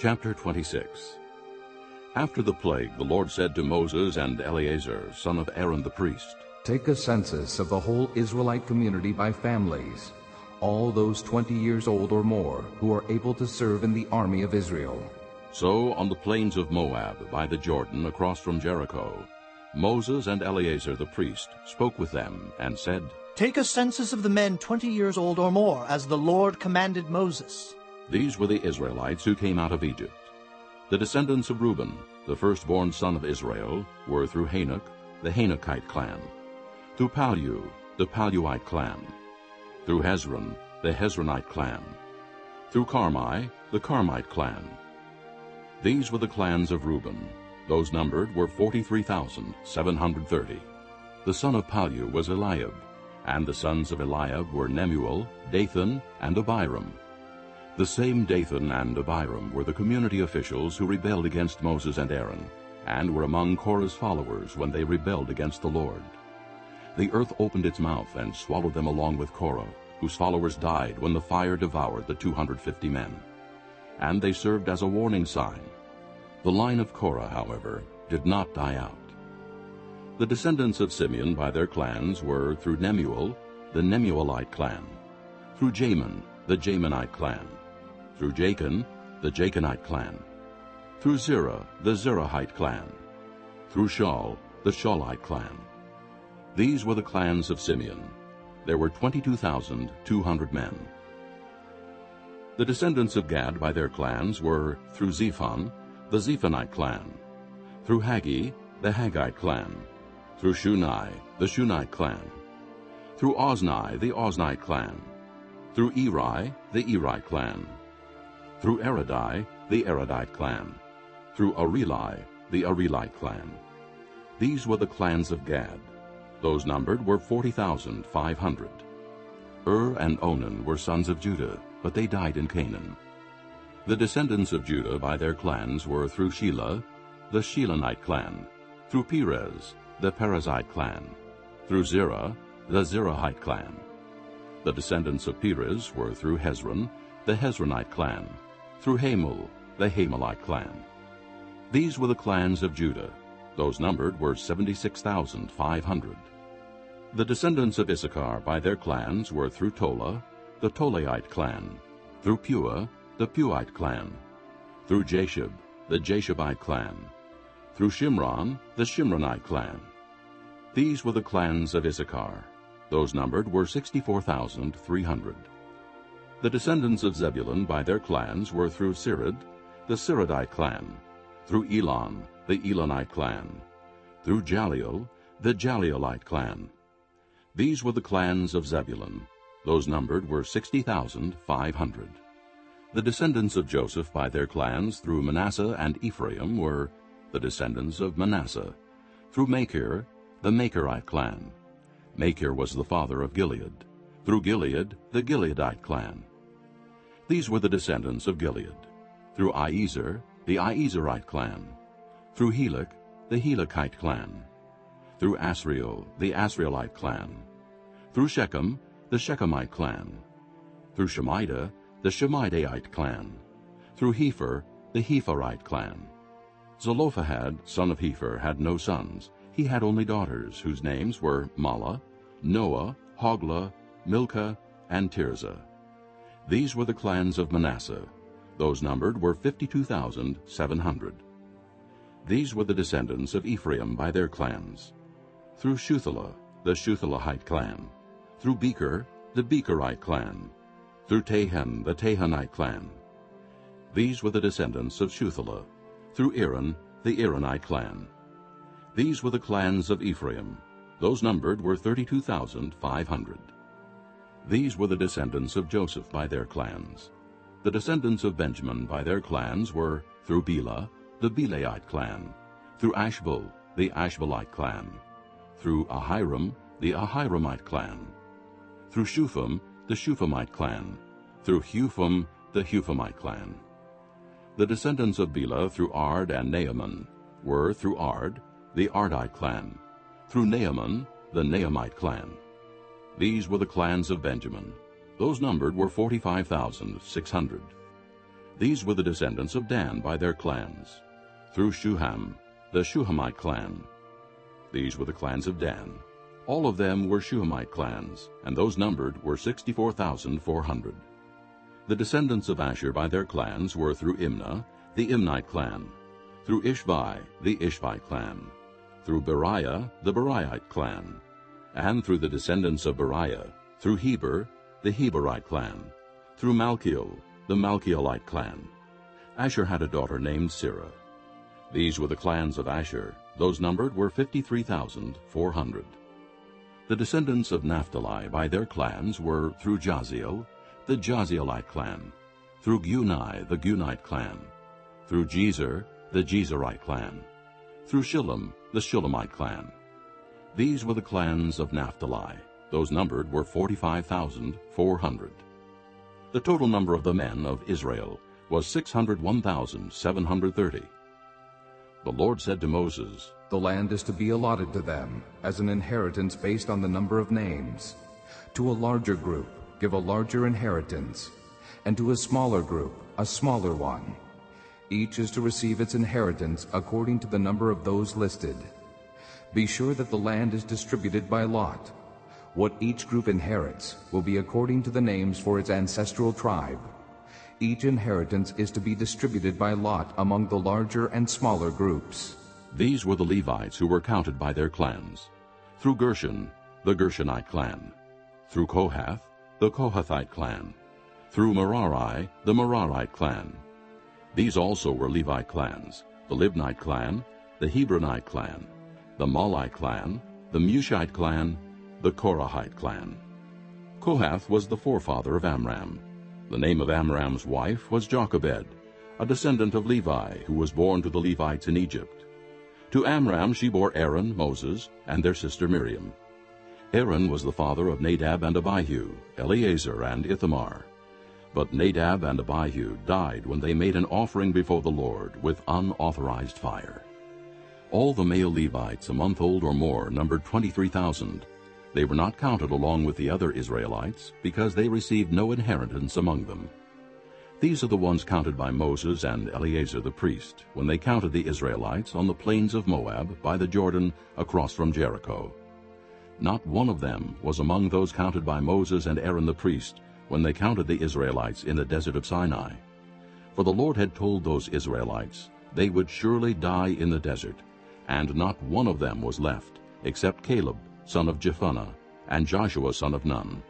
Chapter 26 After the plague, the Lord said to Moses and Eleazar, son of Aaron the priest, Take a census of the whole Israelite community by families, all those twenty years old or more who are able to serve in the army of Israel. So on the plains of Moab, by the Jordan, across from Jericho, Moses and Eleazar the priest spoke with them and said, Take a census of the men twenty years old or more, as the Lord commanded Moses. These were the Israelites who came out of Egypt. The descendants of Reuben, the firstborn son of Israel, were through Hanok, the Hanokite clan, through Pallu, the Palluite clan, through Hezron, the Hezronite clan, through Carmi, the Carmite clan. These were the clans of Reuben. Those numbered were 43,730. The son of Pallu was Eliab, and the sons of Eliab were Nemuel, Dathan, and Abiram. The same Dathan and Abiram were the community officials who rebelled against Moses and Aaron, and were among Korah's followers when they rebelled against the Lord. The earth opened its mouth and swallowed them along with Korah, whose followers died when the fire devoured the 250 men. And they served as a warning sign. The line of Korah, however, did not die out. The descendants of Simeon by their clans were through Nemuel, the Nemuelite clan, through Jamin, the Jaminite clan, through Jachin, the Jachinite clan, through Zerah, the Zerahite clan, through Shaul, the Shaulite clan. These were the clans of Simeon. There were 22,200 men. The descendants of Gad by their clans were through Zephon, the Zephonite clan, through Haggi, the Haggite clan, through Shuni, the Shunite clan, through Ozni, the Oznite clan, through Eri, the Erite clan, through Arodi, the Arodite clan, through Areli, the Arelite clan. These were the clans of Gad. Those numbered were 40,500. Ur and Onan were sons of Judah, but they died in Canaan. The descendants of Judah by their clans were through Shelah, the Shelanite clan, through Perez, the Perezite clan, through Zerah, the Zerahite clan. The descendants of Perez were through Hezron, the Hezronite clan, through Hamul, the Hamulite clan. These were the clans of Judah. Those numbered were 76,500. The descendants of Issachar by their clans were through Tola, the Tolaite clan, through Pua, the Puite clan, through Jashub, the Jashubite clan, through Shimron, the Shimronite clan. These were the clans of Issachar. Those numbered were 64,300. The descendants of Zebulun by their clans were through Sered, the Seredite clan, through Elon, the Elonite clan, through Jahleel, the Jahleelite clan. These were the clans of Zebulun. Those numbered were 60,500. The descendants of Joseph by their clans through Manasseh and Ephraim were the descendants of Manasseh, through Machir, the Machirite clan. Machir was the father of Gilead. Through Gilead, the Gileadite clan. These were the descendants of Gilead. Through Iezer, the Iezerite clan. Through Helek, the Helekite clan. Through Asriel, the Asrielite clan. Through Shechem, the Shechemite clan. Through Shemida, the Shemidaite clan. Through Hepher, the Hepherite clan. Zelophehad, son of Hepher, had no sons. He had only daughters, whose names were Mahlah, Noah, Hoglah, Milcah, and Tirzah. These were the clans of Manasseh. Those numbered were 52,700. These were the descendants of Ephraim by their clans. Through Shuthelah, the Shuthelahite clan. Through Becher, the Becherite clan. Through Tahan, the Tahanite clan. These were the descendants of Shuthelah. Through Eran, the Eranite clan. These were the clans of Ephraim. Those numbered were 32,500. These were the descendants of Joseph by their clans. The descendants of Benjamin by their clans were through Bela, the Belaite clan, through Ashbel, the Ashbelite clan, through Ahiram, the Ahiramite clan, through Shupham, the Shuphamite clan, through Hupham, the Huphamite clan. The descendants of Bela through Ard and Naaman were through Ard, the Ardite clan, through Naaman, the Naamite clan. These were the clans of Benjamin. Those numbered were 45,600. These were the descendants of Dan by their clans. Through Shuham, the Shuhamite clan. These were the clans of Dan. All of them were Shuhamite clans, and those numbered were 64,400. The descendants of Asher by their clans were through Imnah, the Imnite clan, through Ishvi, the Ishvi clan, through Beriah, the Beriahite clan, and through the descendants of Beriah, through Heber, the Heberite clan, through Malchiel, the Malchielite clan. Asher had a daughter named Serah. These were the clans of Asher. Those numbered were 53,400. The descendants of Naphtali by their clans were through Jaziel, the Jazielite clan, through Guni, the Gunite clan, through Jezer, the Jezerite clan, through Shillem, the Shillemite clan. These were the clans of Naphtali. Those numbered were 45,400. The total number of the men of Israel was 601,730. The Lord said to Moses, The land is to be allotted to them as an inheritance based on the number of names. To a larger group, give a larger inheritance, and to a smaller group, a smaller one. Each is to receive its inheritance according to the number of those listed. Be sure that the land is distributed by lot. What each group inherits will be according to the names for its ancestral tribe. Each inheritance is to be distributed by lot among the larger and smaller groups. These were the Levites who were counted by their clans. Through Gershon, the Gershonite clan. Through Kohath, the Kohathite clan. Through Merari, the Merarite clan. These also were Levite clans, the Libnite clan, the Hebronite clan, the Mahlite clan, the Mushite clan, the Korahite clan. Kohath was the forefather of Amram. The name of Amram's wife was Jochebed, a descendant of Levi, who was born to the Levites in Egypt. To Amram she bore Aaron, Moses, and their sister Miriam. Aaron was the father of Nadab and Abihu, Eleazar and Ithamar. But Nadab and Abihu died when they made an offering before the Lord with unauthorized fire. All the male Levites a month old or more numbered 23,000, they were not counted along with the other Israelites because they received no inheritance among them. These are the ones counted by Moses and Eleazar the priest when they counted the Israelites on the plains of Moab by the Jordan across from Jericho. Not one of them was among those counted by Moses and Aaron the priest when they counted the Israelites in the desert of Sinai. For the Lord had told those Israelites they would surely die in the desert, and not one of them was left, except Caleb, son of Jephunneh, and Joshua son of Nun.